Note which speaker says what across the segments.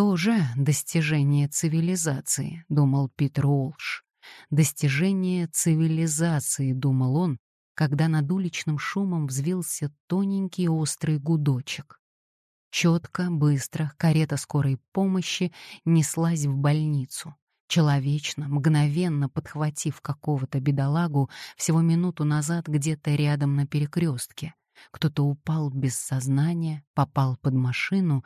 Speaker 1: Тоже достижение цивилизации, думал Питер Уолш. Достижение цивилизации, думал он, когда над уличным шумом взвился тоненький острый гудочек. Четко, быстро карета скорой помощи неслась в больницу. Человечно, мгновенно подхватив какого-то бедолагу всего минуту назад где-то рядом на перекрестке. Кто-то упал без сознания, попал под машину,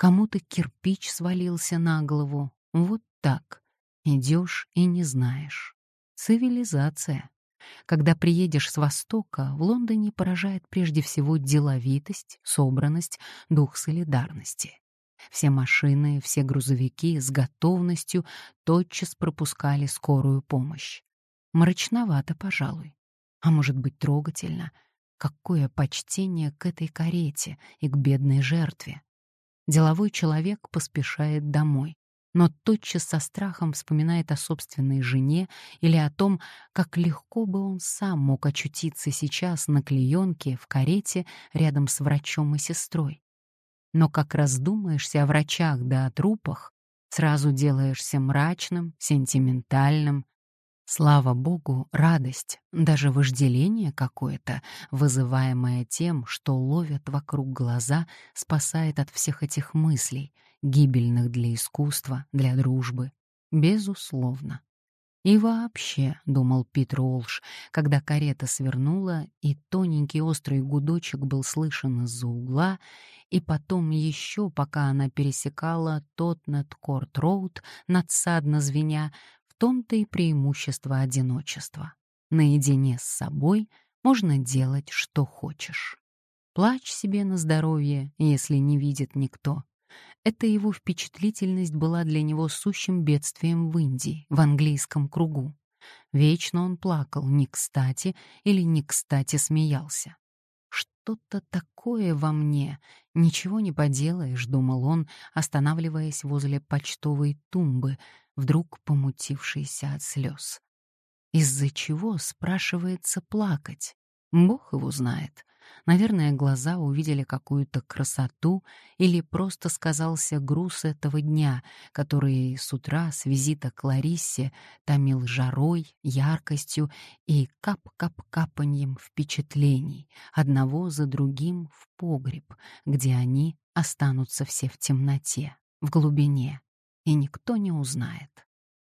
Speaker 1: кому-то кирпич свалился на голову. Вот так. Идешь и не знаешь. Цивилизация. Когда приедешь с Востока, в Лондоне поражает прежде всего деловитость, собранность, дух солидарности. Все машины, все грузовики с готовностью тотчас пропускали скорую помощь. Мрачновато, пожалуй. А может быть, трогательно. Какое почтение к этой карете и к бедной жертве. Деловой человек поспешает домой но тотчас со страхом вспоминает о собственной жене или о том, как легко бы он сам мог очутиться сейчас на клеенке в карете рядом с врачом и сестрой. Но как раздумаешься о врачах да о трупах, сразу делаешься мрачным, сентиментальным, Слава богу, радость, даже вожделение какое-то, вызываемое тем, что ловят вокруг глаза, спасает от всех этих мыслей, гибельных для искусства, для дружбы. Безусловно. И вообще, — думал Питер Уолш, когда карета свернула, и тоненький острый гудочек был слышен из-за угла, и потом еще, пока она пересекала Тотнем-Корт-Роуд, надсадно звеня, том-то и преимущество одиночества. Наедине с собой можно делать, что хочешь. Плачь себе на здоровье, если не видит никто. Эта его впечатлительность была для него сущим бедствием в Индии, в английском кругу. Вечно он плакал, не кстати или не кстати смеялся. Что-то такое во мне, ничего не поделаешь, думал он, останавливаясь возле почтовой тумбы, вдруг помутившийся от слез. Из-за чего, спрашивается, плакать? Бог его знает. Наверное, глаза увидели какую-то красоту или просто сказался груз этого дня, который с утра с визита к Лариссе томил жарой, яркостью и кап-кап-капаньем впечатлений, одного за другим в погреб, где они останутся все в темноте, в глубине, и никто не узнает.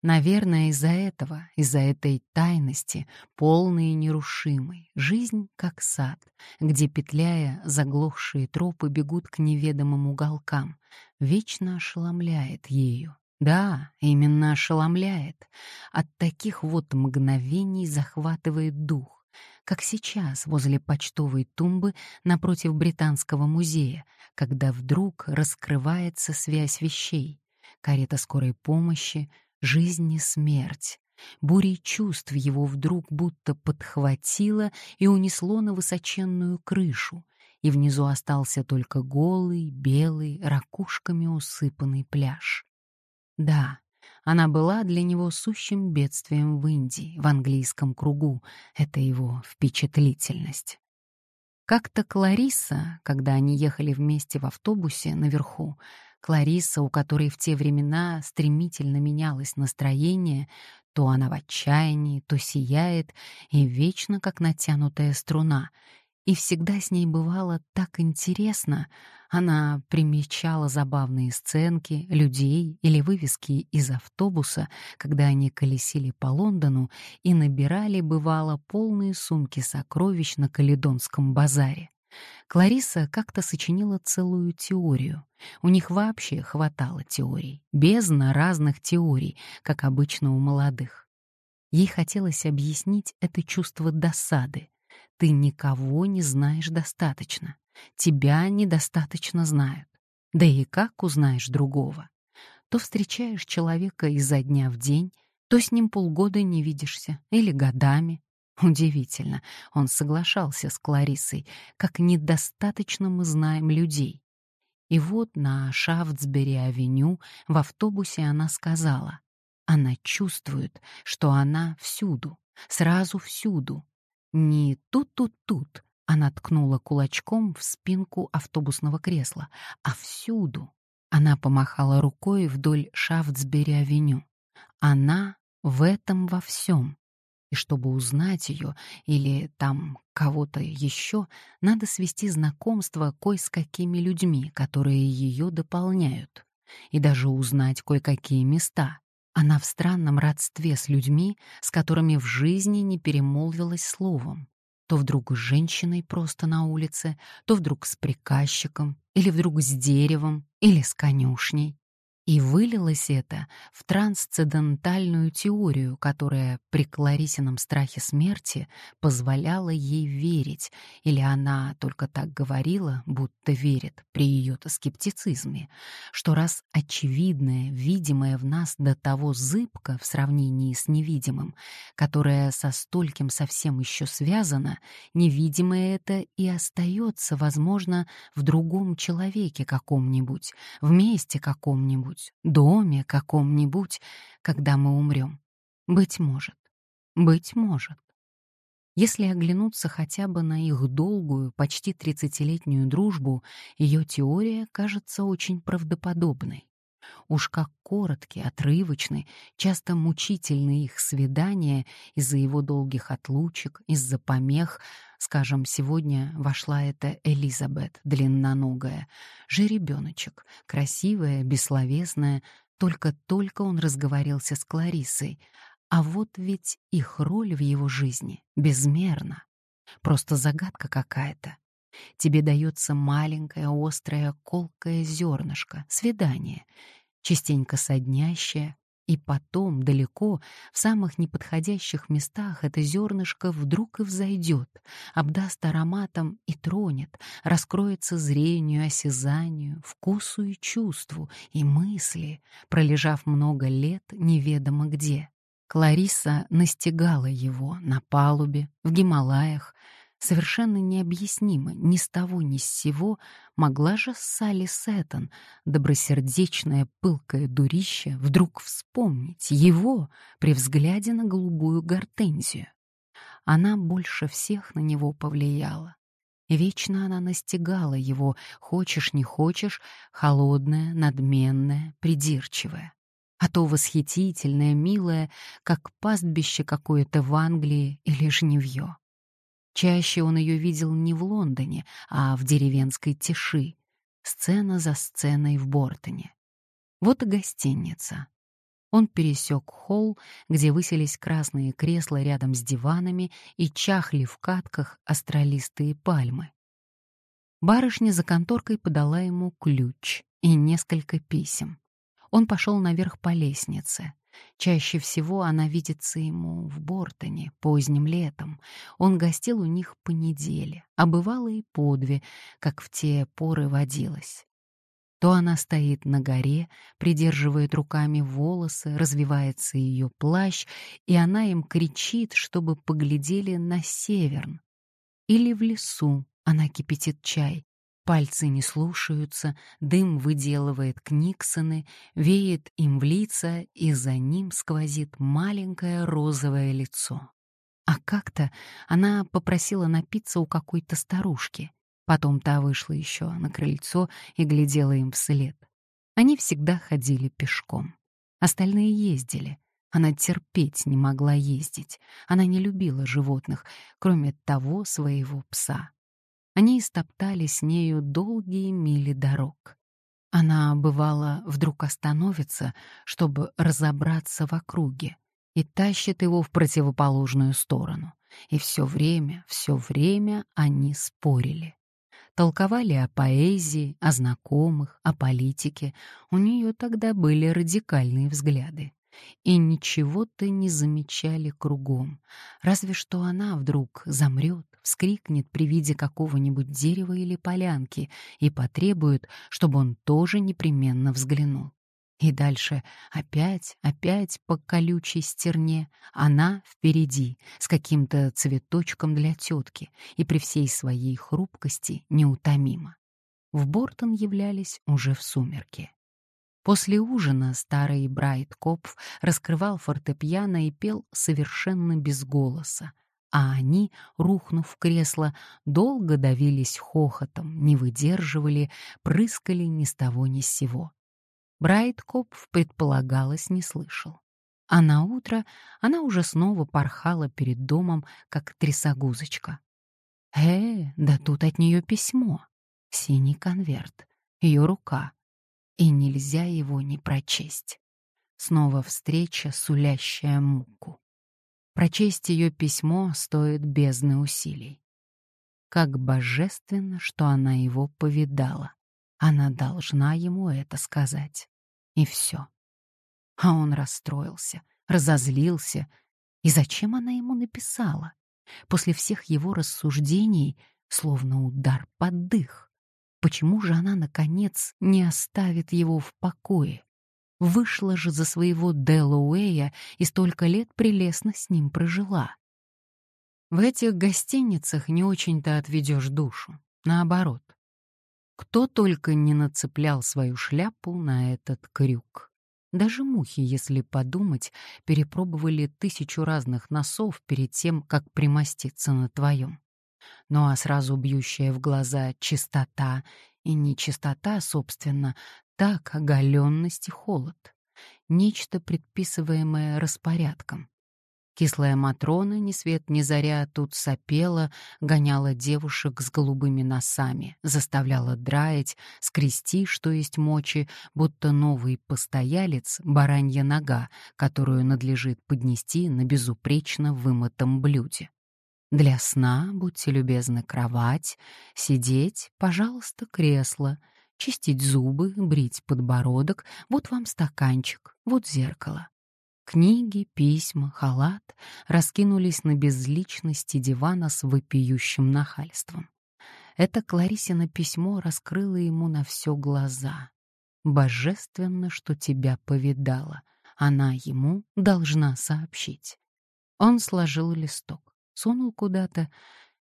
Speaker 1: Наверное, из-за этого, из-за этой тайности, полной и нерушимой, жизнь как сад, где, петляя, заглохшие тропы бегут к неведомым уголкам, вечно ошеломляет ею. Да, именно ошеломляет. От таких вот мгновений захватывает дух, как сейчас возле почтовой тумбы напротив Британского музея, когда вдруг раскрывается связь вещей карета скорой помощи, жизнь и смерть. Бурей чувств его вдруг будто подхватило и унесло на высоченную крышу, и внизу остался только голый, белый, ракушками усыпанный пляж. Да, она была для него сущим бедствием в Индии, в английском кругу, это его впечатлительность. Как-то Клариса, когда они ехали вместе в автобусе наверху, Клариса, у которой в те времена стремительно менялось настроение, то она в отчаянии, то сияет, и вечно как натянутая струна. И всегда с ней бывало так интересно. Она примечала забавные сценки, людей или вывески из автобуса, когда они колесили по Лондону и набирали, бывало, полные сумки сокровищ на Каледонском базаре. Клариса как-то сочинила целую теорию. У них вообще хватало теорий, бездна разных теорий, как обычно у молодых. Ей хотелось объяснить это чувство досады. Ты никого не знаешь достаточно. Тебя недостаточно знают. Да и как узнаешь другого? То встречаешь человека изо дня в день, то с ним полгода не видишься, или годами, Удивительно, он соглашался с Кларисой, как недостаточно мы знаем людей. И вот на Шафтсбери-авеню в автобусе она сказала, она чувствует, что она всюду, сразу всюду. Не тут-тут-тут, она ткнула кулачком в спинку автобусного кресла, а всюду. Она помахала рукой вдоль Шафтсбери-авеню. Она в этом во всем. И чтобы узнать ее или там кого-то еще, надо свести знакомство кое с какими людьми, которые ее дополняют. И даже узнать кое-какие места. Она в странном родстве с людьми, с которыми в жизни не перемолвилась словом. То вдруг с женщиной просто на улице, то вдруг с приказчиком, или вдруг с деревом, или с конюшней. И вылилось это в трансцендентальную теорию, которая при Кларисином страхе смерти позволяла ей верить, или она только так говорила, будто верит при ее-то скептицизме, что раз очевидное, видимое в нас до того зыбко в сравнении с невидимым, которое со стольким совсем еще связано, невидимое это и остается, возможно, в другом человеке каком-нибудь, в месте каком-нибудь, каком-нибудь, доме каком-нибудь, когда мы умрем. Быть может. Быть может. Если оглянуться хотя бы на их долгую, почти тридцатилетнюю дружбу, ее теория кажется очень правдоподобной. Уж как короткие, отрывочны, часто мучительны их свидания из-за его долгих отлучек, из-за помех. Скажем, сегодня вошла эта Элизабет, длинноногая, жеребеночек, красивая, бессловесная, только-только он разговорился с Кларисой. А вот ведь их роль в его жизни безмерна. Просто загадка какая-то. Тебе дается маленькое, острое, колкое зернышко, свидание, частенько соднящее, и потом, далеко, в самых неподходящих местах это зернышко вдруг и взойдет, обдаст ароматом и тронет, раскроется зрению, осязанию, вкусу и чувству, и мысли, пролежав много лет неведомо где. Клариса настигала его на палубе, в Гималаях, Совершенно необъяснимо, ни с того ни с сего могла же Салли Сеттон, добросердечное пылкое дурище, вдруг вспомнить его при взгляде на голубую гортензию. Она больше всех на него повлияла. Вечно она настигала его, хочешь не хочешь, холодная, надменная, придирчивая. А то восхитительная, милая, как пастбище какое-то в Англии или жневье. Чаще он ее видел не в Лондоне, а в деревенской тиши, сцена за сценой в Бортоне. Вот и гостиница. Он пересек холл, где высились красные кресла рядом с диванами и чахли в катках астролистые пальмы. Барышня за конторкой подала ему ключ и несколько писем. Он пошел наверх по лестнице. Чаще всего она видится ему в Бортоне поздним летом. Он гостил у них по неделе, а бывало и по две, как в те поры водилось. То она стоит на горе, придерживает руками волосы, развивается ее плащ, и она им кричит, чтобы поглядели на северн. Или в лесу она кипятит чай, Пальцы не слушаются, дым выделывает книксоны, веет им в лица, и за ним сквозит маленькое розовое лицо. А как-то она попросила напиться у какой-то старушки. Потом та вышла еще на крыльцо и глядела им вслед. Они всегда ходили пешком. Остальные ездили. Она терпеть не могла ездить. Она не любила животных, кроме того своего пса. Они истоптали с нею долгие мили дорог. Она, бывало, вдруг остановится, чтобы разобраться в округе, и тащит его в противоположную сторону. И все время, все время они спорили. Толковали о поэзии, о знакомых, о политике. У нее тогда были радикальные взгляды и ничего-то не замечали кругом, разве что она вдруг замрет, вскрикнет при виде какого-нибудь дерева или полянки и потребует, чтобы он тоже непременно взглянул. И дальше опять, опять по колючей стерне, она впереди, с каким-то цветочком для тетки, и при всей своей хрупкости неутомима. В Бортон являлись уже в сумерки. После ужина старый Брайт Копф раскрывал фортепиано и пел совершенно без голоса, а они, рухнув в кресло, долго давились хохотом, не выдерживали, прыскали ни с того ни с сего. Брайткопф, предполагалось, не слышал. А на утро она уже снова порхала перед домом, как трясогузочка. Э, да тут от нее письмо. Синий конверт, ее рука. И нельзя его не прочесть. Снова встреча, сулящая муку. Прочесть ее письмо стоит бездны усилий. Как божественно, что она его повидала. Она должна ему это сказать. И все. А он расстроился, разозлился. И зачем она ему написала? После всех его рассуждений, словно удар под дых. Почему же она, наконец, не оставит его в покое? Вышла же за своего Делауэя и столько лет прелестно с ним прожила. В этих гостиницах не очень-то отведешь душу. Наоборот. Кто только не нацеплял свою шляпу на этот крюк. Даже мухи, если подумать, перепробовали тысячу разных носов перед тем, как примоститься на твоем. Ну а сразу бьющая в глаза чистота и нечистота, собственно, так оголенность и холод. Нечто, предписываемое распорядком. Кислая Матрона, ни свет ни заря, тут сопела, гоняла девушек с голубыми носами, заставляла драить, скрести, что есть мочи, будто новый постоялец — баранья нога, которую надлежит поднести на безупречно вымытом блюде. Для сна, будьте любезны, кровать, сидеть, пожалуйста, кресло, чистить зубы, брить подбородок, вот вам стаканчик, вот зеркало. Книги, письма, халат раскинулись на безличности дивана с вопиющим нахальством. Это Кларисина письмо раскрыло ему на все глаза. «Божественно, что тебя повидала. Она ему должна сообщить». Он сложил листок, сунул куда-то.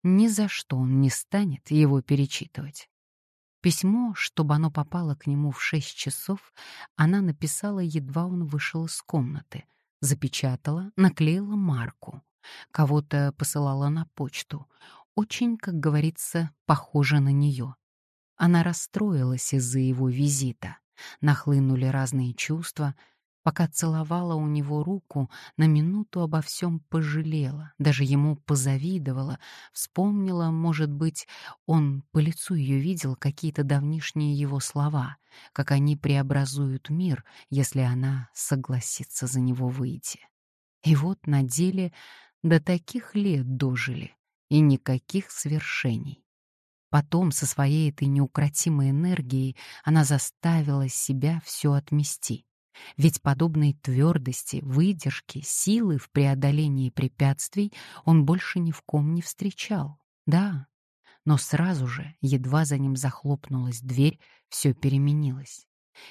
Speaker 1: Ни за что он не станет его перечитывать. Письмо, чтобы оно попало к нему в шесть часов, она написала, едва он вышел из комнаты. Запечатала, наклеила марку. Кого-то посылала на почту. Очень, как говорится, похоже на нее. Она расстроилась из-за его визита. Нахлынули разные чувства — Пока целовала у него руку, на минуту обо всем пожалела, даже ему позавидовала, вспомнила, может быть, он по лицу ее видел какие-то давнишние его слова, как они преобразуют мир, если она согласится за него выйти. И вот на деле до таких лет дожили, и никаких свершений. Потом со своей этой неукротимой энергией она заставила себя все отмести. Ведь подобной твердости, выдержки, силы в преодолении препятствий он больше ни в ком не встречал. Да, но сразу же, едва за ним захлопнулась дверь, все переменилось.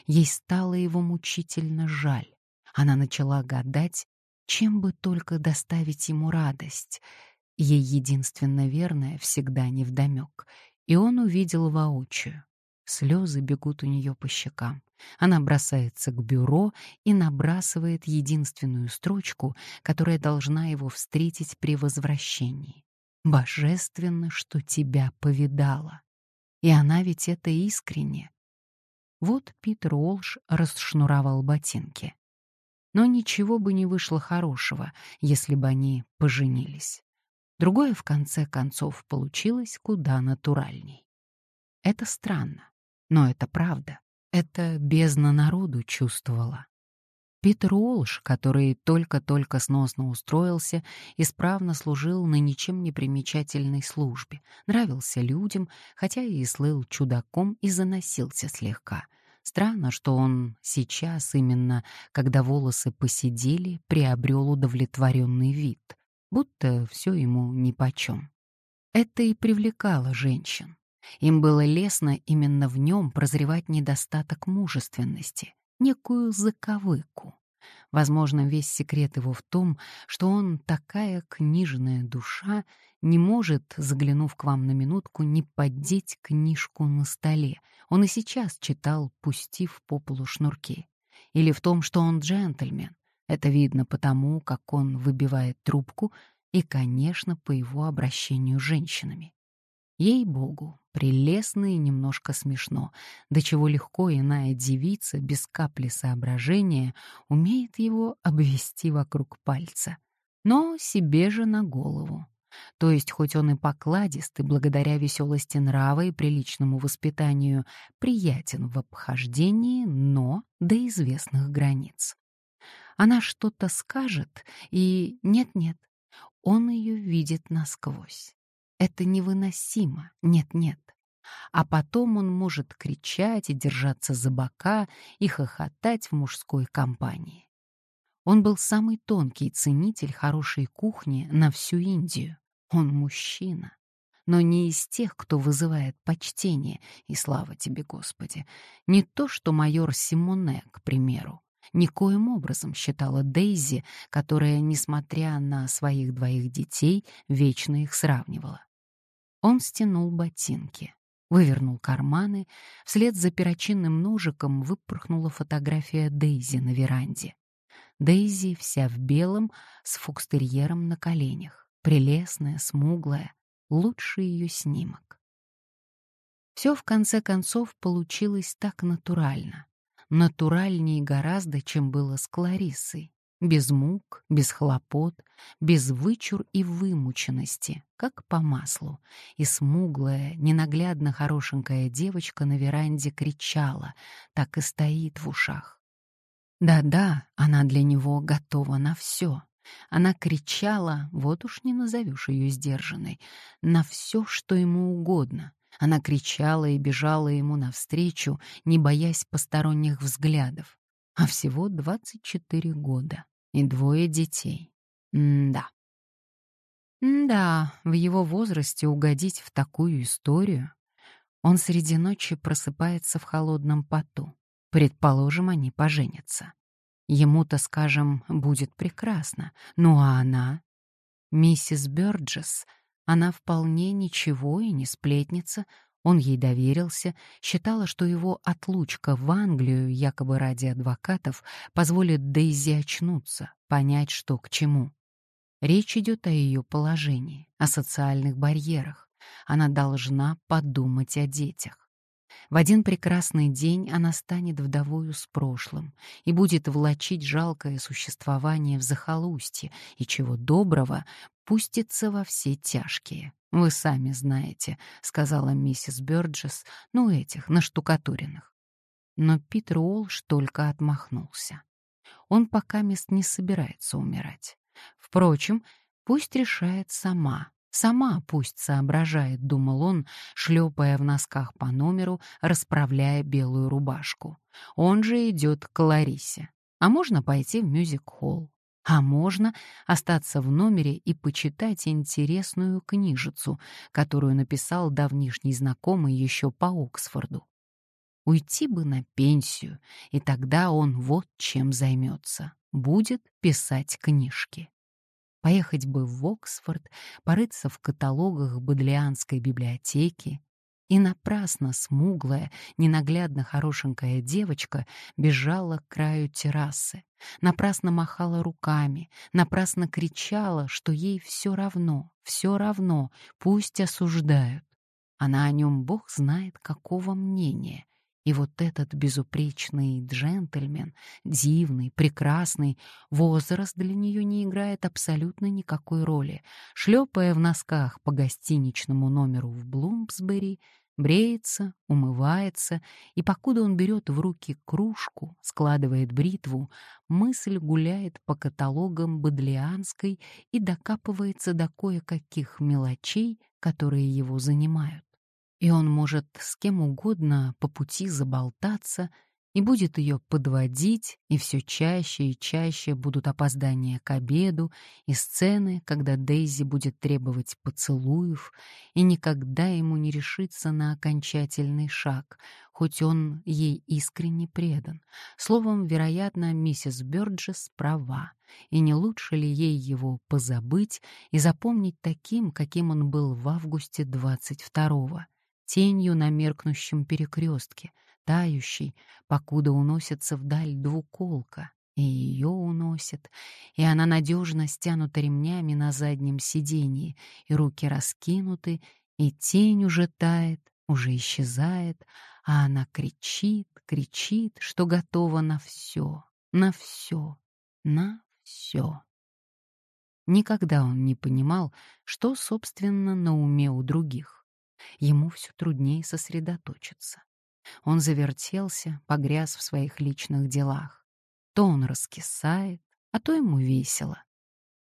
Speaker 1: Ей стало его мучительно жаль. Она начала гадать, чем бы только доставить ему радость. Ей единственно верное всегда невдомек, и он увидел воочию. Слезы бегут у нее по щекам. Она бросается к бюро и набрасывает единственную строчку, которая должна его встретить при возвращении. «Божественно, что тебя повидала». И она ведь это искренне. Вот Питер Олш расшнуровал ботинки. Но ничего бы не вышло хорошего, если бы они поженились. Другое, в конце концов, получилось куда натуральней. Это странно. Но это правда. Это бездна народу чувствовала. Питер Уолш, который только-только сносно устроился, исправно служил на ничем не примечательной службе, нравился людям, хотя и слыл чудаком и заносился слегка. Странно, что он сейчас, именно когда волосы посидели, приобрел удовлетворенный вид, будто все ему нипочем. Это и привлекало женщин. Им было лестно именно в нем прозревать недостаток мужественности, некую заковыку. Возможно, весь секрет его в том, что он такая книжная душа, не может, заглянув к вам на минутку, не поддеть книжку на столе. Он и сейчас читал, пустив по полу шнурки. Или в том, что он джентльмен. Это видно потому, как он выбивает трубку и, конечно, по его обращению с женщинами. Ей-богу, прелестно и немножко смешно, до чего легко иная девица без капли соображения умеет его обвести вокруг пальца. Но себе же на голову. То есть, хоть он и покладист, и благодаря веселости нрава и приличному воспитанию приятен в обхождении, но до известных границ. Она что-то скажет, и нет-нет, он ее видит насквозь. Это невыносимо, нет-нет. А потом он может кричать и держаться за бока и хохотать в мужской компании. Он был самый тонкий ценитель хорошей кухни на всю Индию. Он мужчина, но не из тех, кто вызывает почтение, и слава тебе, Господи. Не то, что майор Симоне, к примеру. Никоим образом считала Дейзи, которая, несмотря на своих двоих детей, вечно их сравнивала. Он стянул ботинки, вывернул карманы, вслед за перочинным ножиком выпорхнула фотография Дейзи на веранде. Дейзи вся в белом, с фокстерьером на коленях, прелестная, смуглая, лучший ее снимок. Все в конце концов получилось так натурально. Натуральнее гораздо, чем было с Клариссой. Без мук, без хлопот, без вычур и вымученности, как по маслу. И смуглая, ненаглядно хорошенькая девочка на веранде кричала, так и стоит в ушах. Да-да, она для него готова на все. Она кричала, вот уж не назовешь ее сдержанной, на все, что ему угодно. Она кричала и бежала ему навстречу, не боясь посторонних взглядов. А всего 24 года и двое детей. М-да. Да, в его возрасте угодить в такую историю. Он среди ночи просыпается в холодном поту. Предположим, они поженятся. Ему-то, скажем, будет прекрасно. Ну а она? Миссис Бёрджес, она вполне ничего и не сплетница, он ей доверился, считала, что его отлучка в Англию, якобы ради адвокатов, позволит Дейзи очнуться, понять, что к чему. Речь идет о ее положении, о социальных барьерах. Она должна подумать о детях. В один прекрасный день она станет вдовою с прошлым и будет влачить жалкое существование в захолустье, и чего доброго пустится во все тяжкие. «Вы сами знаете», — сказала миссис Бёрджес, — «ну этих, наштукатуренных». Но Питер Уолш только отмахнулся. Он пока мест не собирается умирать. Впрочем, пусть решает сама, Сама пусть соображает, думал он, шлепая в носках по номеру, расправляя белую рубашку. Он же идет к Ларисе. А можно пойти в мюзик-холл. А можно остаться в номере и почитать интересную книжицу, которую написал давнишний знакомый еще по Оксфорду. Уйти бы на пенсию, и тогда он вот чем займется. Будет писать книжки. Поехать бы в Оксфорд, порыться в каталогах Бодлианской библиотеки. И напрасно смуглая, ненаглядно хорошенькая девочка бежала к краю террасы, напрасно махала руками, напрасно кричала, что ей все равно, все равно, пусть осуждают. Она о нем бог знает какого мнения, и вот этот безупречный джентльмен, дивный, прекрасный, возраст для нее не играет абсолютно никакой роли. Шлепая в носках по гостиничному номеру в Блумсбери, бреется, умывается, и покуда он берет в руки кружку, складывает бритву, мысль гуляет по каталогам Бодлианской и докапывается до кое-каких мелочей, которые его занимают и он может с кем угодно по пути заболтаться и будет ее подводить, и все чаще и чаще будут опоздания к обеду и сцены, когда Дейзи будет требовать поцелуев, и никогда ему не решится на окончательный шаг, хоть он ей искренне предан. Словом, вероятно, миссис Бёрджес права, и не лучше ли ей его позабыть и запомнить таким, каким он был в августе 22-го, тенью на меркнущем перекрестке, тающей, покуда уносится вдаль двуколка, и ее уносит, и она надежно стянута ремнями на заднем сиденье, и руки раскинуты, и тень уже тает, уже исчезает, а она кричит, кричит, что готова на все, на все, на все. Никогда он не понимал, что, собственно, на уме у других. Ему все труднее сосредоточиться. Он завертелся, погряз в своих личных делах. То он раскисает, а то ему весело.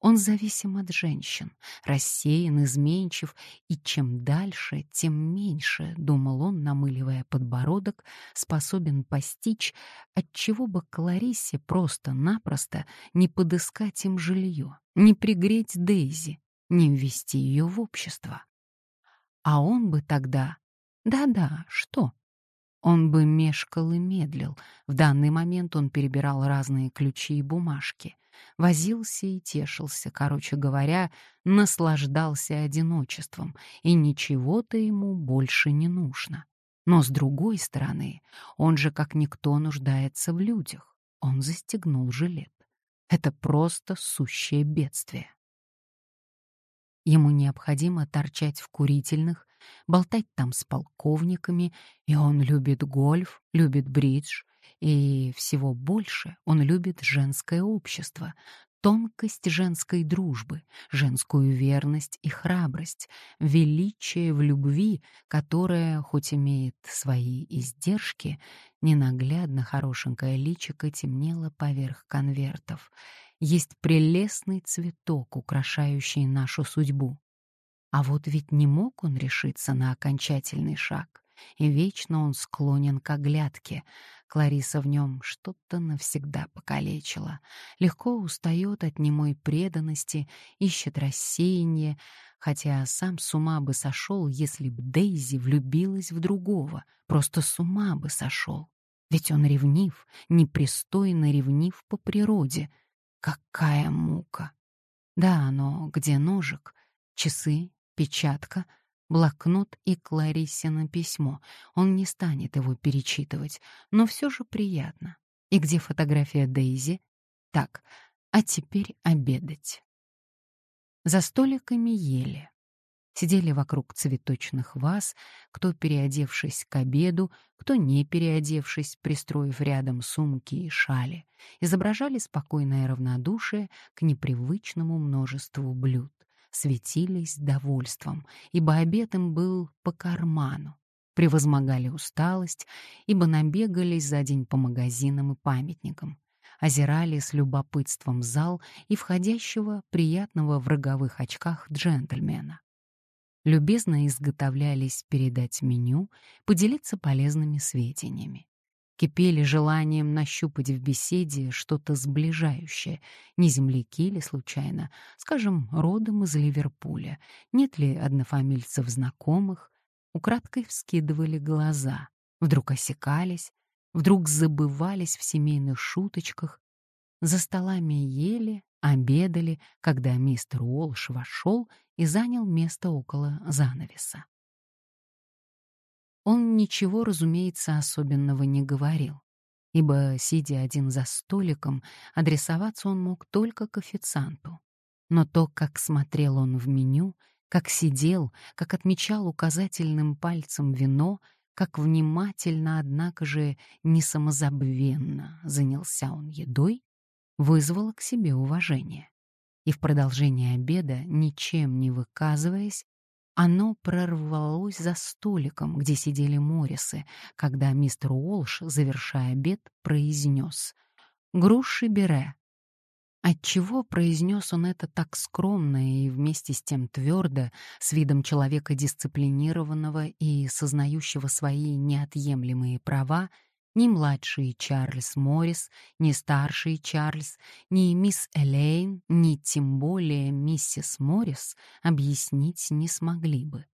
Speaker 1: Он зависим от женщин, рассеян, изменчив, и чем дальше, тем меньше, думал он, намыливая подбородок, способен постичь, отчего бы Кларисе просто-напросто не подыскать им жилье, не пригреть Дейзи, не ввести ее в общество. А он бы тогда... Да-да, что? Он бы мешкал и медлил. В данный момент он перебирал разные ключи и бумажки. Возился и тешился, короче говоря, наслаждался одиночеством, и ничего-то ему больше не нужно. Но с другой стороны, он же как никто нуждается в людях. Он застегнул жилет. Это просто сущее бедствие. Ему необходимо торчать в курительных, болтать там с полковниками, и он любит гольф, любит бридж, и всего больше он любит женское общество, тонкость женской дружбы, женскую верность и храбрость, величие в любви, которая, хоть имеет свои издержки, ненаглядно хорошенькое личико темнело поверх конвертов. Есть прелестный цветок, украшающий нашу судьбу. А вот ведь не мог он решиться на окончательный шаг, и вечно он склонен к оглядке. Клариса в нем что-то навсегда покалечила. Легко устает от немой преданности, ищет рассеяние, хотя сам с ума бы сошел, если б Дейзи влюбилась в другого, просто с ума бы сошел. Ведь он ревнив, непристойно ревнив по природе. Какая мука! Да, но где ножик? Часы, печатка, блокнот и Клариссино письмо. Он не станет его перечитывать, но все же приятно. И где фотография Дейзи? Так, а теперь обедать. За столиками ели. Сидели вокруг цветочных ваз, кто переодевшись к обеду, кто не переодевшись, пристроив рядом сумки и шали, изображали спокойное равнодушие к непривычному множеству блюд светились довольством, ибо обед им был по карману. Превозмогали усталость, ибо набегались за день по магазинам и памятникам. Озирали с любопытством зал и входящего, приятного в роговых очках джентльмена. Любезно изготовлялись передать меню, поделиться полезными сведениями кипели желанием нащупать в беседе что-то сближающее, не земляки ли случайно, скажем, родом из Ливерпуля, нет ли однофамильцев знакомых, украдкой вскидывали глаза, вдруг осекались, вдруг забывались в семейных шуточках, за столами ели, обедали, когда мистер Уолш вошел и занял место около занавеса. Он ничего, разумеется, особенного не говорил, ибо, сидя один за столиком, адресоваться он мог только к официанту. Но то, как смотрел он в меню, как сидел, как отмечал указательным пальцем вино, как внимательно, однако же, не самозабвенно занялся он едой, вызвало к себе уважение. И в продолжение обеда, ничем не выказываясь, оно прорвалось за столиком, где сидели Моррисы, когда мистер Уолш, завершая обед, произнес «Груши бере». Отчего произнес он это так скромно и вместе с тем твердо, с видом человека дисциплинированного и сознающего свои неотъемлемые права, ни младший Чарльз Моррис, ни старший Чарльз, ни мисс Элейн, ни тем более миссис Моррис объяснить не смогли бы.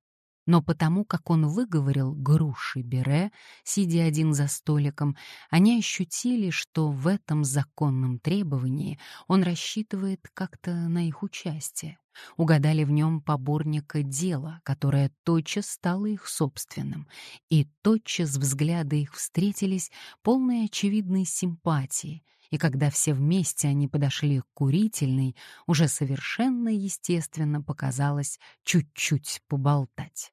Speaker 1: Но потому, как он выговорил груши бере, сидя один за столиком, они ощутили, что в этом законном требовании он рассчитывает как-то на их участие. Угадали в нем поборника дела, которое тотчас стало их собственным, и тотчас взгляды их встретились полной очевидной симпатии, и когда все вместе они подошли к курительной, уже совершенно естественно показалось чуть-чуть поболтать.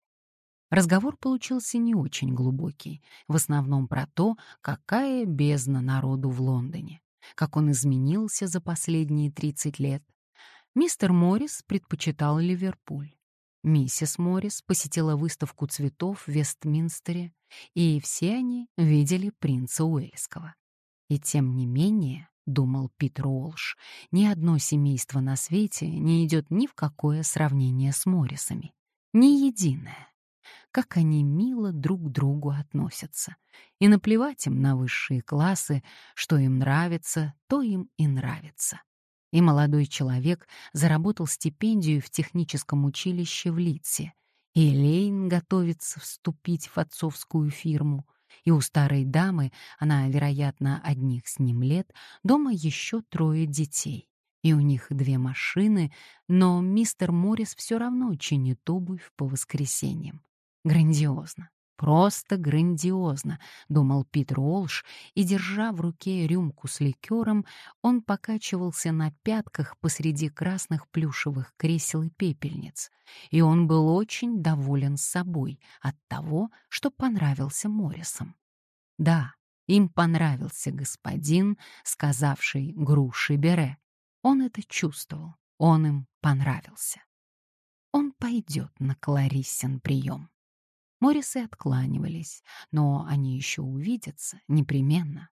Speaker 1: Разговор получился не очень глубокий, в основном про то, какая бездна народу в Лондоне, как он изменился за последние 30 лет. Мистер Моррис предпочитал Ливерпуль. Миссис Моррис посетила выставку цветов в Вестминстере, и все они видели принца Уэльского. И тем не менее, — думал Питер Уолш, — ни одно семейство на свете не идет ни в какое сравнение с Моррисами. Ни единое. Как они мило друг к другу относятся. И наплевать им на высшие классы, что им нравится, то им и нравится и молодой человек заработал стипендию в техническом училище в Литсе, и Лейн готовится вступить в отцовскую фирму, и у старой дамы, она, вероятно, одних с ним лет, дома еще трое детей, и у них две машины, но мистер Моррис все равно чинит обувь по воскресеньям. Грандиозно. Просто грандиозно, думал Питер Олш, и держа в руке рюмку с ликером, он покачивался на пятках посреди красных плюшевых кресел и пепельниц, и он был очень доволен собой от того, что понравился Моррисом. Да, им понравился господин, сказавший груши бере. Он это чувствовал, он им понравился. Он пойдет на Клариссин прием. Моррисы откланивались, но они еще увидятся, непременно.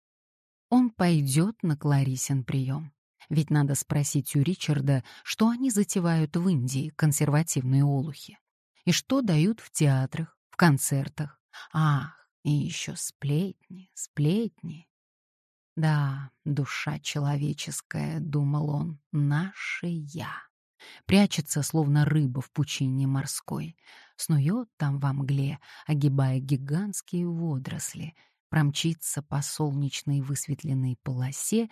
Speaker 1: Он пойдет на Кларисин прием. Ведь надо спросить у Ричарда, что они затевают в Индии, консервативные олухи. И что дают в театрах, в концертах. Ах, и еще сплетни, сплетни. Да, душа человеческая, думал он, наше я. Прячется, словно рыба в пучине морской снует там во мгле, огибая гигантские водоросли, промчится по солнечной высветленной полосе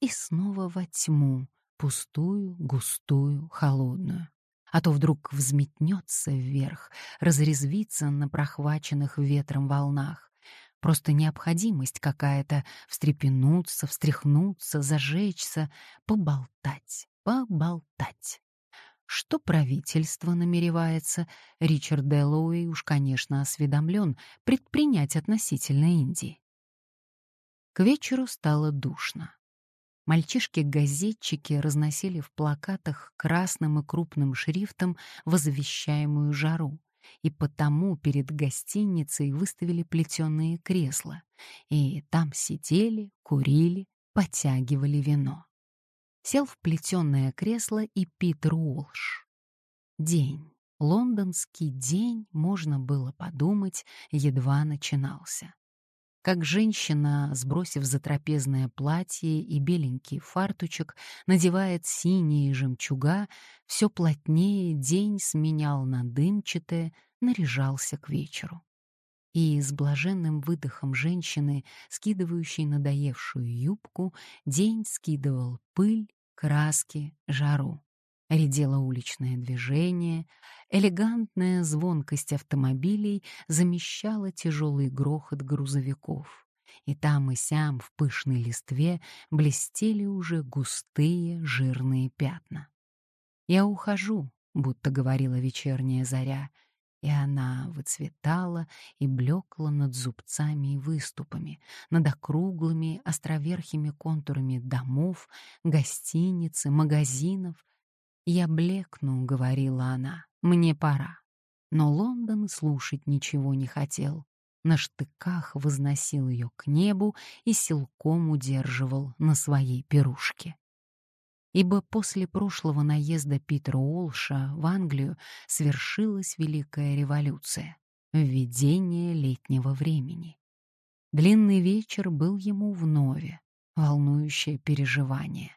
Speaker 1: и снова во тьму, пустую, густую, холодную. А то вдруг взметнется вверх, разрезвится на прохваченных ветром волнах. Просто необходимость какая-то встрепенуться, встряхнуться, зажечься, поболтать, поболтать. Что правительство намеревается, Ричард Дэллоуэй уж, конечно, осведомлен, предпринять относительно Индии. К вечеру стало душно. Мальчишки-газетчики разносили в плакатах красным и крупным шрифтом возвещаемую жару, и потому перед гостиницей выставили плетеные кресла, и там сидели, курили, потягивали вино сел в плетеное кресло и Питер Уолш. День, лондонский день, можно было подумать, едва начинался. Как женщина, сбросив затрапезное платье и беленький фартучек, надевает синие жемчуга, все плотнее день сменял на дымчатое, наряжался к вечеру и с блаженным выдохом женщины, скидывающей надоевшую юбку, день скидывал пыль, краски, жару. Редело уличное движение, элегантная звонкость автомобилей замещала тяжелый грохот грузовиков. И там и сям в пышной листве блестели уже густые жирные пятна. «Я ухожу», — будто говорила вечерняя заря, и она выцветала и блекла над зубцами и выступами, над округлыми островерхими контурами домов, гостиниц, магазинов. «Я блекну», — говорила она, — «мне пора». Но Лондон слушать ничего не хотел. На штыках возносил ее к небу и силком удерживал на своей пирушке ибо после прошлого наезда Питера Уолша в Англию свершилась Великая революция — введение летнего времени. Длинный вечер был ему вновь, волнующее переживание.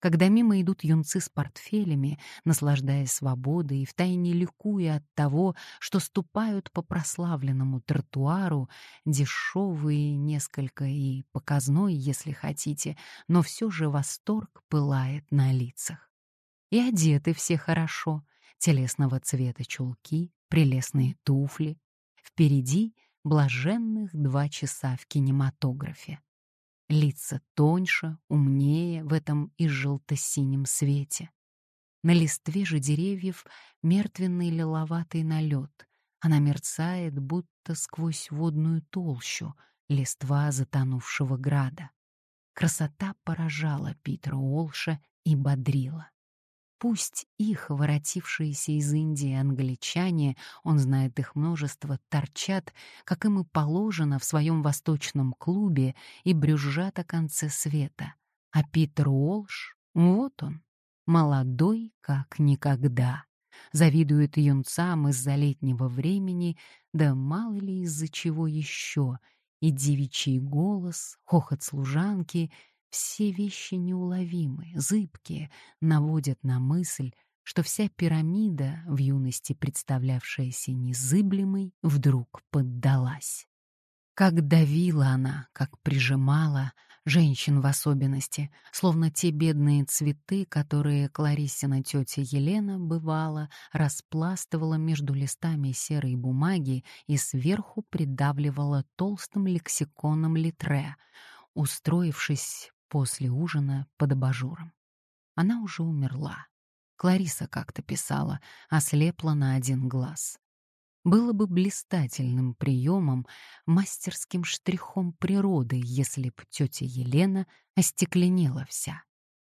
Speaker 1: Когда мимо идут юнцы с портфелями, наслаждаясь свободой и втайне ликуя от того, что ступают по прославленному тротуару, дешевый несколько и показной, если хотите, но все же восторг пылает на лицах. И одеты все хорошо, телесного цвета чулки, прелестные туфли. Впереди блаженных два часа в кинематографе лица тоньше, умнее в этом и желто-синем свете. На листве же деревьев мертвенный лиловатый налет, Она мерцает, будто сквозь водную толщу, листва затонувшего града. Красота поражала Питера Уолша и бодрила. Пусть их, воротившиеся из Индии англичане, он знает их множество, торчат, как им и положено, в своем восточном клубе и брюзжат о конце света. А Питер Уолш, вот он, молодой, как никогда. Завидует юнцам из-за летнего времени, да мало ли из-за чего еще, и девичий голос, хохот служанки — все вещи неуловимы, зыбкие, наводят на мысль, что вся пирамида, в юности представлявшаяся незыблемой, вдруг поддалась. Как давила она, как прижимала, женщин в особенности, словно те бедные цветы, которые Клариссина тетя Елена, бывала, распластывала между листами серой бумаги и сверху придавливала толстым лексиконом литре, устроившись после ужина под абажуром. Она уже умерла. Клариса как-то писала, ослепла на один глаз. Было бы блистательным приемом, мастерским штрихом природы, если б тетя Елена остекленела вся.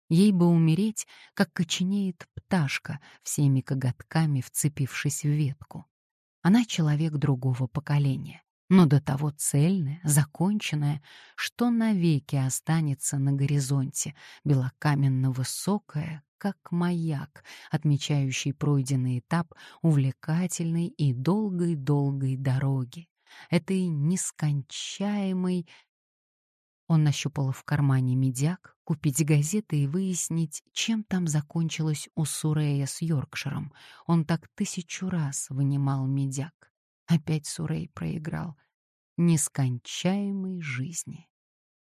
Speaker 1: Ей бы умереть, как коченеет пташка, всеми коготками вцепившись в ветку. Она человек другого поколения но до того цельное, законченное, что навеки останется на горизонте, белокаменно-высокое, как маяк, отмечающий пройденный этап увлекательной и долгой-долгой дороги, этой нескончаемой... Он нащупал в кармане медяк, купить газеты и выяснить, чем там закончилось у Сурея с Йоркширом. Он так тысячу раз вынимал медяк. Опять Сурей проиграл нескончаемой жизни.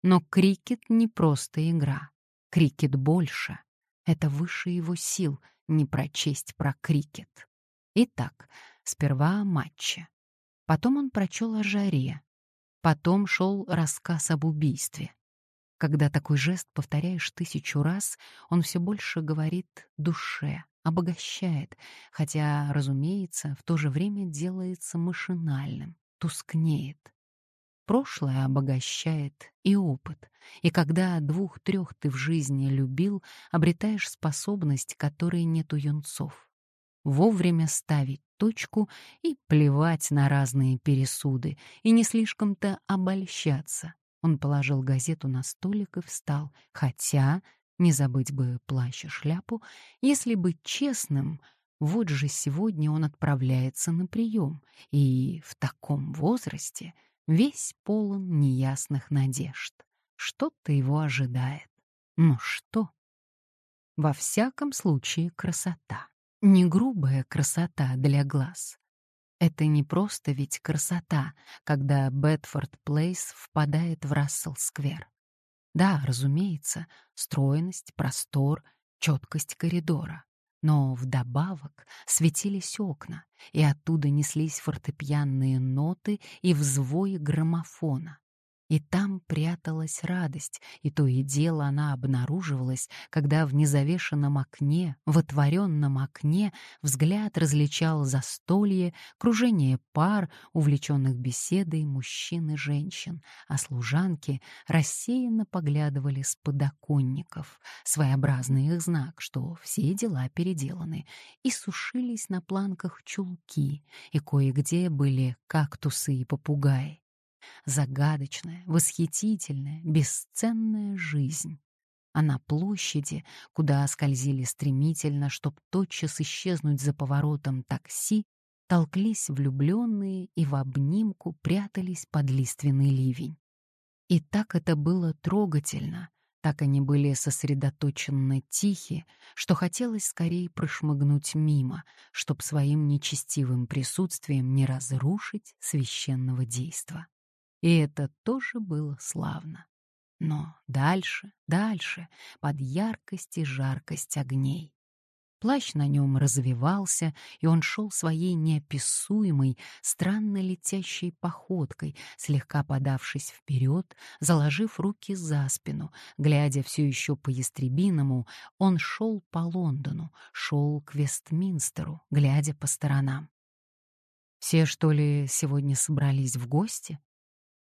Speaker 1: Но крикет не просто игра. Крикет больше. Это выше его сил не прочесть про крикет. Итак, сперва о матче. Потом он прочел о жаре. Потом шел рассказ об убийстве. Когда такой жест повторяешь тысячу раз, он все больше говорит душе, обогащает, хотя, разумеется, в то же время делается машинальным тускнеет. Прошлое обогащает и опыт, и когда двух-трех ты в жизни любил, обретаешь способность, которой нет у юнцов. Вовремя ставить точку и плевать на разные пересуды, и не слишком-то обольщаться. Он положил газету на столик и встал, хотя, не забыть бы плащ и шляпу, если быть честным — вот же сегодня он отправляется на прием, и в таком возрасте весь полон неясных надежд. Что-то его ожидает. Но что? Во всяком случае, красота. Не грубая красота для глаз. Это не просто ведь красота, когда Бетфорд Плейс впадает в Рассел-сквер. Да, разумеется, стройность, простор, четкость коридора. Но вдобавок светились окна, и оттуда неслись фортепианные ноты и взвои граммофона. И там пряталась радость, и то и дело она обнаруживалась, когда в незавешенном окне, в отворенном окне взгляд различал застолье, кружение пар, увлеченных беседой мужчин и женщин, а служанки рассеянно поглядывали с подоконников, своеобразный их знак, что все дела переделаны, и сушились на планках чулки, и кое-где были кактусы и попугаи загадочная, восхитительная, бесценная жизнь. А на площади, куда скользили стремительно, чтоб тотчас исчезнуть за поворотом такси, толклись влюбленные и в обнимку прятались под лиственный ливень. И так это было трогательно, так они были сосредоточенно тихи, что хотелось скорее прошмыгнуть мимо, чтоб своим нечестивым присутствием не разрушить священного действа. И это тоже было славно. Но дальше, дальше, под яркость и жаркость огней. Плащ на нем развивался, и он шел своей неописуемой, странно летящей походкой, слегка подавшись вперед, заложив руки за спину, глядя все еще по ястребиному, он шел по Лондону, шел к Вестминстеру, глядя по сторонам. Все, что ли, сегодня собрались в гости?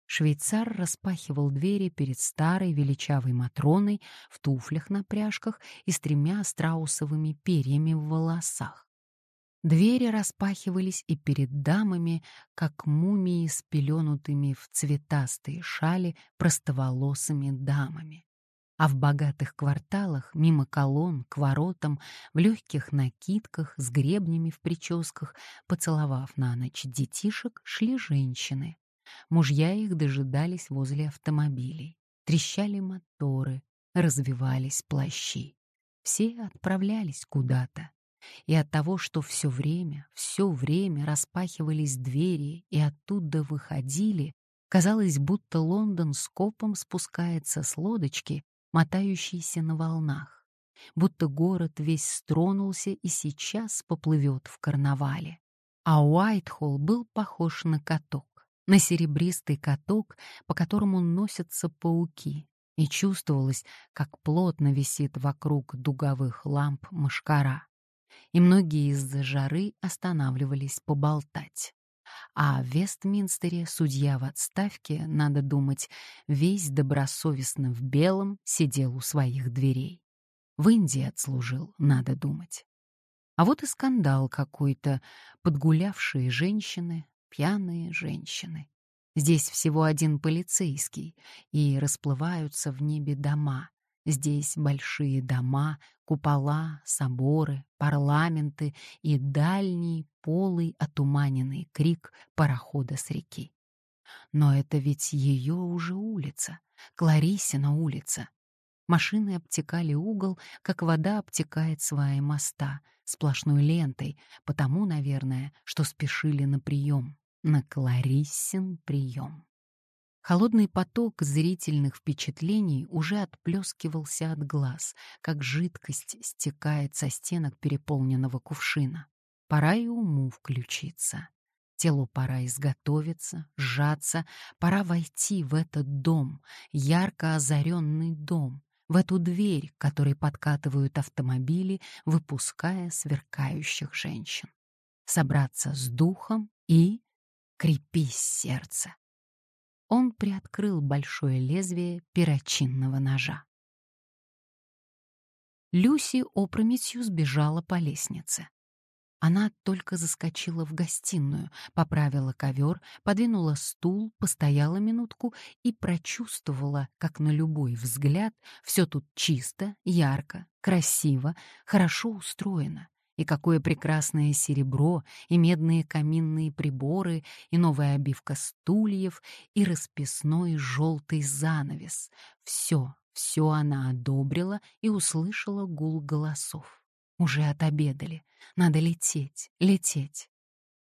Speaker 1: Швейцар распахивал двери перед старой величавой Матроной в туфлях на пряжках и с тремя страусовыми перьями в волосах. Двери распахивались и перед дамами, как мумии с пеленутыми в цветастые шали простоволосыми дамами. А в богатых кварталах, мимо колонн, к воротам, в легких накидках, с гребнями в прическах, поцеловав на ночь детишек, шли женщины. Мужья их дожидались возле автомобилей. Трещали моторы, развивались плащи. Все отправлялись куда-то. И от того, что все время, все время распахивались двери и оттуда выходили, казалось, будто Лондон скопом спускается с лодочки, мотающейся на волнах. Будто город весь стронулся и сейчас поплывет в карнавале. А Уайтхолл был похож на каток на серебристый каток, по которому носятся пауки, и чувствовалось, как плотно висит вокруг дуговых ламп мошкара. И многие из-за жары останавливались поболтать. А в Вестминстере судья в отставке, надо думать, весь добросовестно в белом сидел у своих дверей. В Индии отслужил, надо думать. А вот и скандал какой-то, подгулявшие женщины, пьяные женщины. Здесь всего один полицейский, и расплываются в небе дома. Здесь большие дома, купола, соборы, парламенты и дальний, полый, отуманенный крик парохода с реки. Но это ведь ее уже улица, Кларисина улица. Машины обтекали угол, как вода обтекает сваи моста, сплошной лентой, потому, наверное, что спешили на прием на Клариссин прием. Холодный поток зрительных впечатлений уже отплескивался от глаз, как жидкость стекает со стенок переполненного кувшина. Пора и уму включиться. Телу пора изготовиться, сжаться, пора войти в этот дом, ярко озаренный дом, в эту дверь, которой подкатывают автомобили, выпуская сверкающих женщин. Собраться с духом и крепись сердце. Он приоткрыл большое лезвие перочинного ножа. Люси опрометью сбежала по лестнице. Она только заскочила в гостиную, поправила ковер, подвинула стул, постояла минутку и прочувствовала, как на любой взгляд все тут чисто, ярко, красиво, хорошо устроено. И какое прекрасное серебро, и медные каминные приборы, и новая обивка стульев, и расписной желтый занавес. Все, все она одобрила и услышала гул голосов. Уже отобедали. Надо лететь, лететь.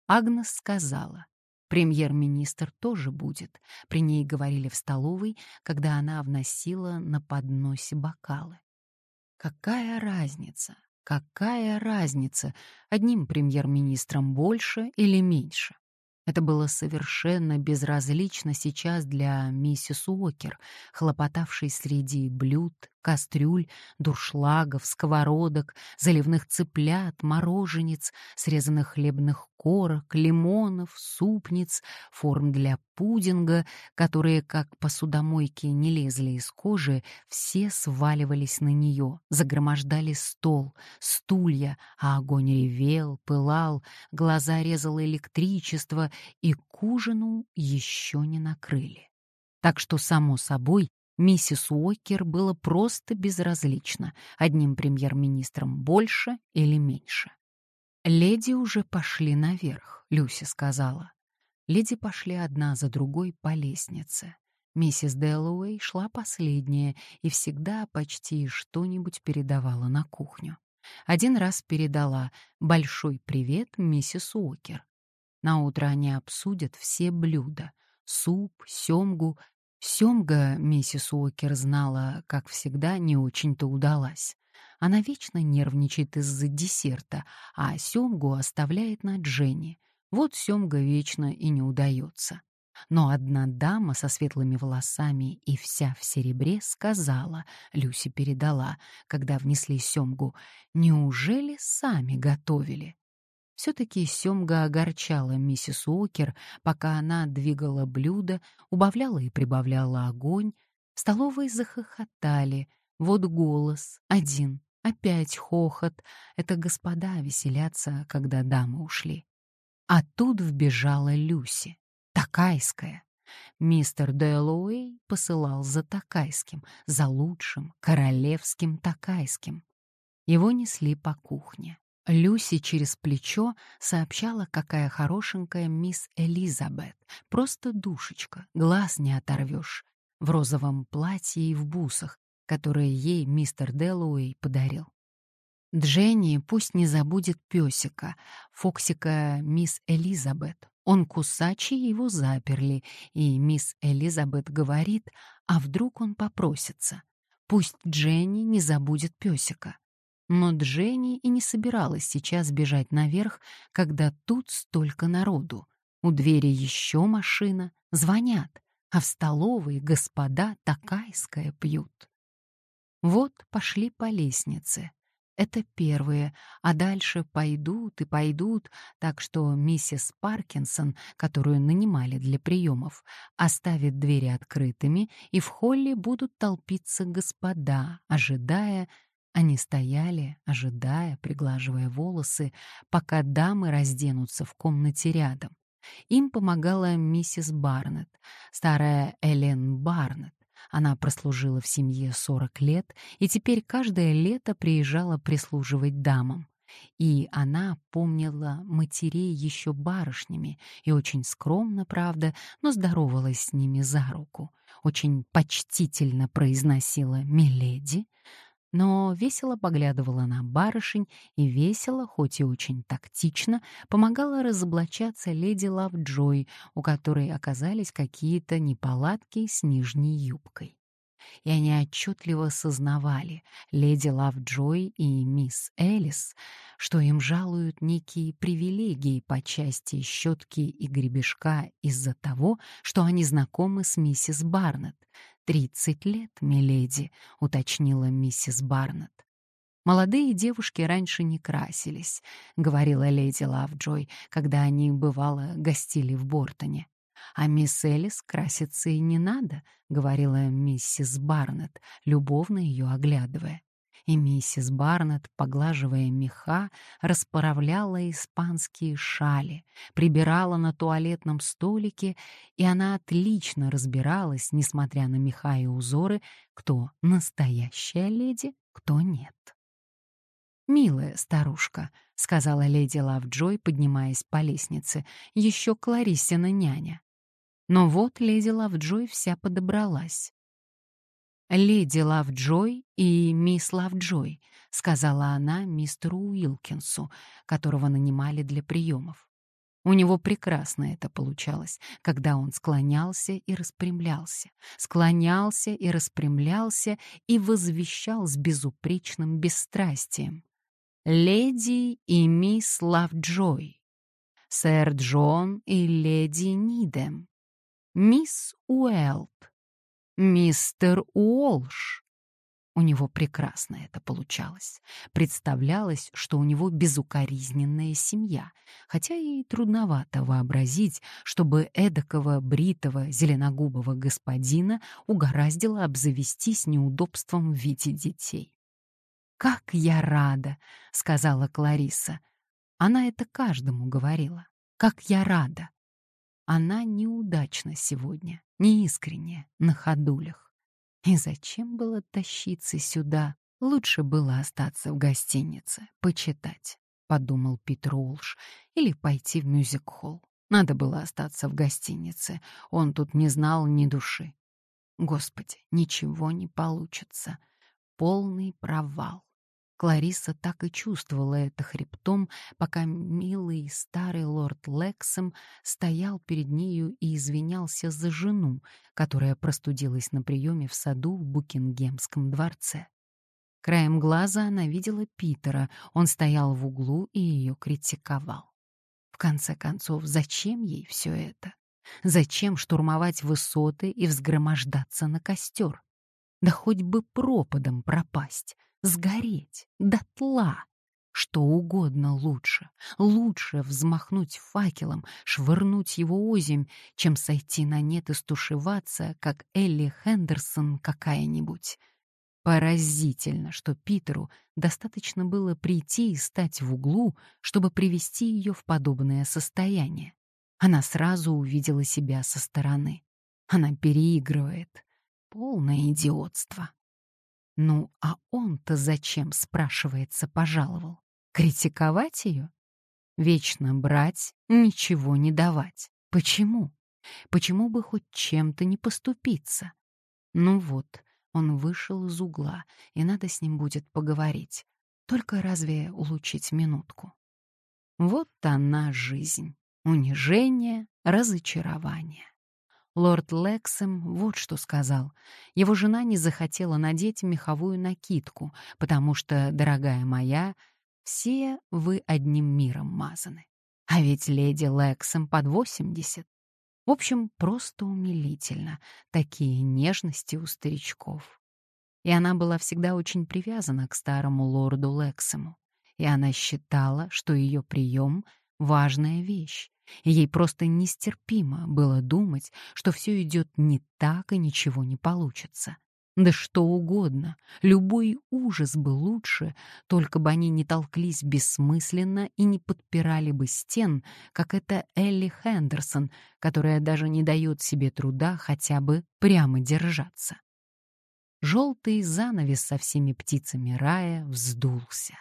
Speaker 1: Агнес сказала. Премьер-министр тоже будет. При ней говорили в столовой, когда она вносила на подносе бокалы. Какая разница? Какая разница, одним премьер-министром больше или меньше? Это было совершенно безразлично сейчас для миссис Уокер, хлопотавшей среди блюд, кастрюль, дуршлагов, сковородок, заливных цыплят, мороженец, срезанных хлебных корок, лимонов, супниц, форм для пудинга, которые, как посудомойки, не лезли из кожи, все сваливались на нее, загромождали стол, стулья, а огонь ревел, пылал, глаза резало электричество, и к ужину еще не накрыли. Так что, само собой, Миссис Уокер было просто безразлично, одним премьер-министром больше или меньше. «Леди уже пошли наверх», — Люси сказала. Леди пошли одна за другой по лестнице. Миссис Дэллоуэй шла последняя и всегда почти что-нибудь передавала на кухню. Один раз передала «большой привет, миссис Уокер». Наутро они обсудят все блюда — суп, семгу Сёмга миссис Уокер знала, как всегда, не очень-то удалась. Она вечно нервничает из-за десерта, а сёмгу оставляет на Дженни. Вот сёмга вечно и не удается. Но одна дама со светлыми волосами и вся в серебре сказала, Люси передала, когда внесли сёмгу, «Неужели сами готовили?» Все-таки семга огорчала миссис Уокер, пока она двигала блюдо, убавляла и прибавляла огонь. В столовой захохотали. Вот голос, один, опять хохот. Это господа веселятся, когда дамы ушли. А тут вбежала Люси, такайская. Мистер Дэллоуэй посылал за такайским, за лучшим, королевским такайским. Его несли по кухне. Люси через плечо сообщала, какая хорошенькая мисс Элизабет. Просто душечка, глаз не оторвешь. В розовом платье и в бусах, которые ей мистер Дэллоуэй подарил. Дженни пусть не забудет песика, Фоксика мисс Элизабет. Он кусачий, его заперли, и мисс Элизабет говорит, а вдруг он попросится. Пусть Дженни не забудет песика. Но Дженни и не собиралась сейчас бежать наверх, когда тут столько народу. У двери еще машина, звонят, а в столовой господа такайская пьют. Вот пошли по лестнице. Это первые, а дальше пойдут и пойдут, так что миссис Паркинсон, которую нанимали для приемов, оставит двери открытыми, и в холле будут толпиться господа, ожидая, они стояли, ожидая, приглаживая волосы, пока дамы разденутся в комнате рядом. Им помогала миссис Барнетт, старая Элен Барнетт. Она прослужила в семье 40 лет и теперь каждое лето приезжала прислуживать дамам. И она помнила матерей еще барышнями и очень скромно, правда, но здоровалась с ними за руку. Очень почтительно произносила «миледи», но весело поглядывала на барышень и весело, хоть и очень тактично, помогала разоблачаться леди Лавджой, у которой оказались какие-то неполадки с нижней юбкой. И они отчетливо сознавали, леди Лавджой и мисс Элис, что им жалуют некие привилегии по части щетки и гребешка из-за того, что они знакомы с миссис Барнетт, «Тридцать лет, миледи», — уточнила миссис Барнетт. «Молодые девушки раньше не красились», — говорила леди Лавджой, когда они, бывало, гостили в Бортоне. «А мисс Элис краситься и не надо», — говорила миссис Барнетт, любовно ее оглядывая и миссис Барнетт, поглаживая меха, расправляла испанские шали, прибирала на туалетном столике, и она отлично разбиралась, несмотря на меха и узоры, кто настоящая леди, кто нет. «Милая старушка», — сказала леди Лавджой, поднимаясь по лестнице, — «еще Клариссина няня». Но вот леди Лавджой вся подобралась. «Леди Лавджой и мисс Лавджой», — сказала она мистеру Уилкинсу, которого нанимали для приемов. У него прекрасно это получалось, когда он склонялся и распрямлялся, склонялся и распрямлялся и возвещал с безупречным бесстрастием. «Леди и мисс Лавджой», «Сэр Джон и леди Нидем», «Мисс Уэлт», «Мистер Уолш». У него прекрасно это получалось. Представлялось, что у него безукоризненная семья, хотя и трудновато вообразить, чтобы эдакого бритого зеленогубого господина угораздило обзавестись неудобством в виде детей. «Как я рада!» — сказала Клариса. Она это каждому говорила. «Как я рада!» Она неудачна сегодня, неискренне, на ходулях. И зачем было тащиться сюда? Лучше было остаться в гостинице, почитать, — подумал Питер Улш, или пойти в мюзик-холл. Надо было остаться в гостинице, он тут не знал ни души. Господи, ничего не получится. Полный провал. Клариса так и чувствовала это хребтом, пока милый старый лорд Лексом стоял перед нею и извинялся за жену, которая простудилась на приеме в саду в Букингемском дворце. Краем глаза она видела Питера, он стоял в углу и ее критиковал. В конце концов, зачем ей все это? Зачем штурмовать высоты и взгромождаться на костер? Да хоть бы пропадом пропасть сгореть дотла. Что угодно лучше. Лучше взмахнуть факелом, швырнуть его озимь, чем сойти на нет и стушеваться, как Элли Хендерсон какая-нибудь. Поразительно, что Питеру достаточно было прийти и стать в углу, чтобы привести ее в подобное состояние. Она сразу увидела себя со стороны. Она переигрывает. Полное идиотство. Ну, а он-то зачем, спрашивается, пожаловал? Критиковать ее? Вечно брать, ничего не давать. Почему? Почему бы хоть чем-то не поступиться? Ну вот, он вышел из угла, и надо с ним будет поговорить. Только разве улучшить минутку? Вот она жизнь. Унижение, разочарование. Лорд Лексем вот что сказал. Его жена не захотела надеть меховую накидку, потому что, дорогая моя, все вы одним миром мазаны. А ведь леди Лексом под восемьдесят. В общем, просто умилительно. Такие нежности у старичков. И она была всегда очень привязана к старому лорду Лексому. И она считала, что ее прием — важная вещь. Ей просто нестерпимо было думать, что все идет не так и ничего не получится. Да что угодно, любой ужас бы лучше, только бы они не толклись бессмысленно и не подпирали бы стен, как это Элли Хендерсон, которая даже не дает себе труда хотя бы прямо держаться. Желтый занавес со всеми птицами рая вздулся,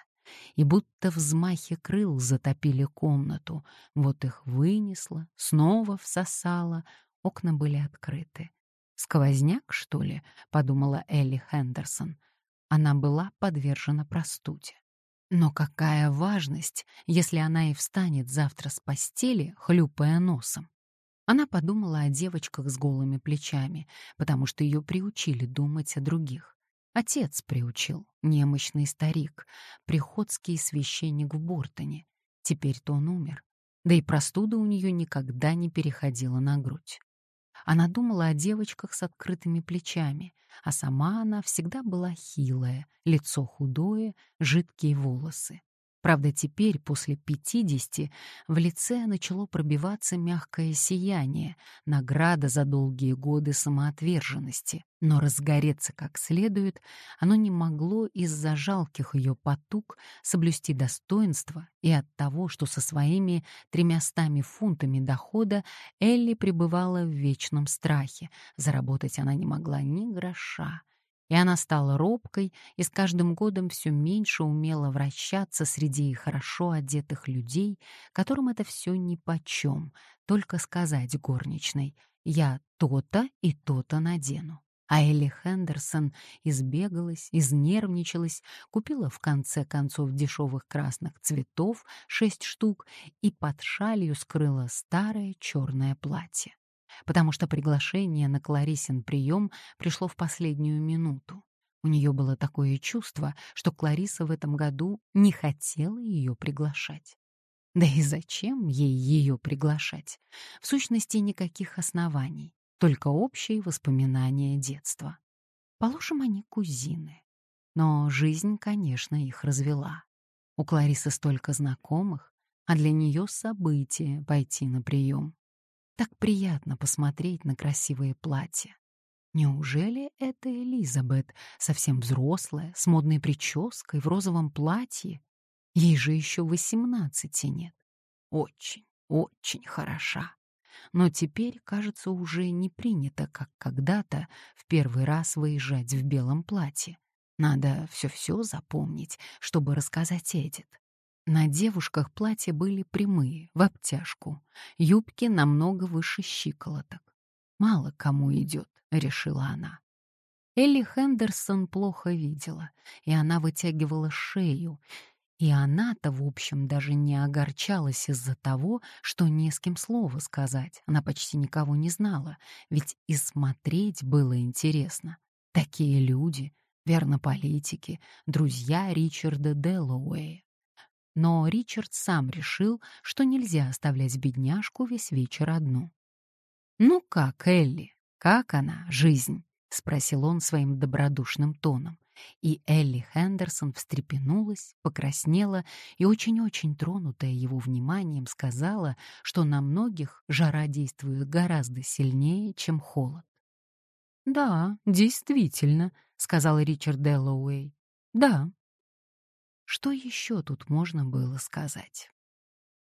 Speaker 1: и будто взмахи крыл затопили комнату, вот их вынесло, снова всосало, окна были открыты. «Сквозняк, что ли?» — подумала Элли Хендерсон. Она была подвержена простуде. Но какая важность, если она и встанет завтра с постели, хлюпая носом? Она подумала о девочках с голыми плечами, потому что ее приучили думать о других. Отец приучил, немощный старик, приходский священник в Бортоне. Теперь-то он умер. Да и простуда у нее никогда не переходила на грудь. Она думала о девочках с открытыми плечами, а сама она всегда была хилая, лицо худое, жидкие волосы. Правда, теперь, после пятидесяти, в лице начало пробиваться мягкое сияние, награда за долгие годы самоотверженности. Но разгореться как следует оно не могло из-за жалких ее потуг соблюсти достоинство и от того, что со своими тремястами фунтами дохода Элли пребывала в вечном страхе. Заработать она не могла ни гроша и она стала робкой и с каждым годом все меньше умела вращаться среди хорошо одетых людей, которым это все нипочем, только сказать горничной «я то-то и то-то надену». А Элли Хендерсон избегалась, изнервничалась, купила в конце концов дешевых красных цветов шесть штук и под шалью скрыла старое черное платье потому что приглашение на Кларисин прием пришло в последнюю минуту. У нее было такое чувство, что Клариса в этом году не хотела ее приглашать. Да и зачем ей ее приглашать? В сущности, никаких оснований, только общие воспоминания детства. Положим, они кузины. Но жизнь, конечно, их развела. У Кларисы столько знакомых, а для нее событие пойти на прием. Так приятно посмотреть на красивые платья. Неужели это Элизабет, совсем взрослая, с модной прической, в розовом платье? Ей же еще восемнадцати нет. Очень, очень хороша. Но теперь, кажется, уже не принято, как когда-то, в первый раз выезжать в белом платье. Надо все-все запомнить, чтобы рассказать Эдит. На девушках платья были прямые, в обтяжку, юбки намного выше щиколоток. «Мало кому идет», — решила она. Элли Хендерсон плохо видела, и она вытягивала шею, и она-то, в общем, даже не огорчалась из-за того, что не с кем слова сказать. Она почти никого не знала, ведь и смотреть было интересно. Такие люди, верно политики, друзья Ричарда Дэллоуэя. Но Ричард сам решил, что нельзя оставлять бедняжку весь вечер одну. «Ну как, Элли, как она, жизнь?» — спросил он своим добродушным тоном. И Элли Хендерсон встрепенулась, покраснела и очень-очень тронутая его вниманием сказала, что на многих жара действует гораздо сильнее, чем холод. «Да, действительно», — сказал Ричард Дэллоуэй. «Да». Что еще тут можно было сказать?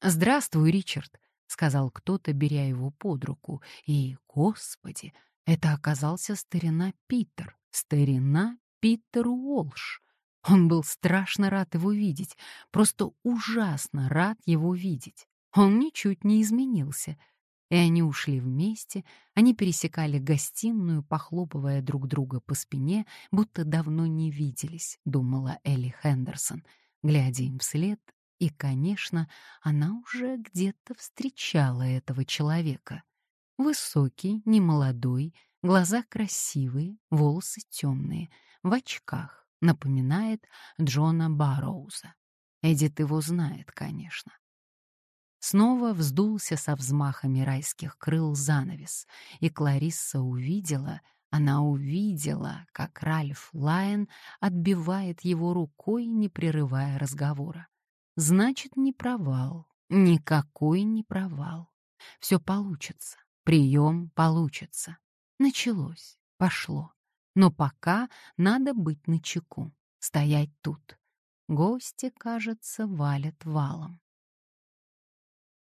Speaker 1: «Здравствуй, Ричард», — сказал кто-то, беря его под руку. И, господи, это оказался старина Питер, старина Питер Уолш. Он был страшно рад его видеть, просто ужасно рад его видеть. Он ничуть не изменился. И они ушли вместе, они пересекали гостиную, похлопывая друг друга по спине, будто давно не виделись, думала Элли Хендерсон, глядя им вслед. И, конечно, она уже где-то встречала этого человека. Высокий, немолодой, глаза красивые, волосы темные, в очках, напоминает Джона Барроуза. Эдит его знает, конечно. Снова вздулся со взмахами райских крыл занавес, и Кларисса увидела, она увидела, как Ральф Лайен отбивает его рукой, не прерывая разговора. Значит, не провал, никакой не провал. Все получится. Прием получится. Началось, пошло. Но пока надо быть начеку, стоять тут. Гости, кажется, валят валом.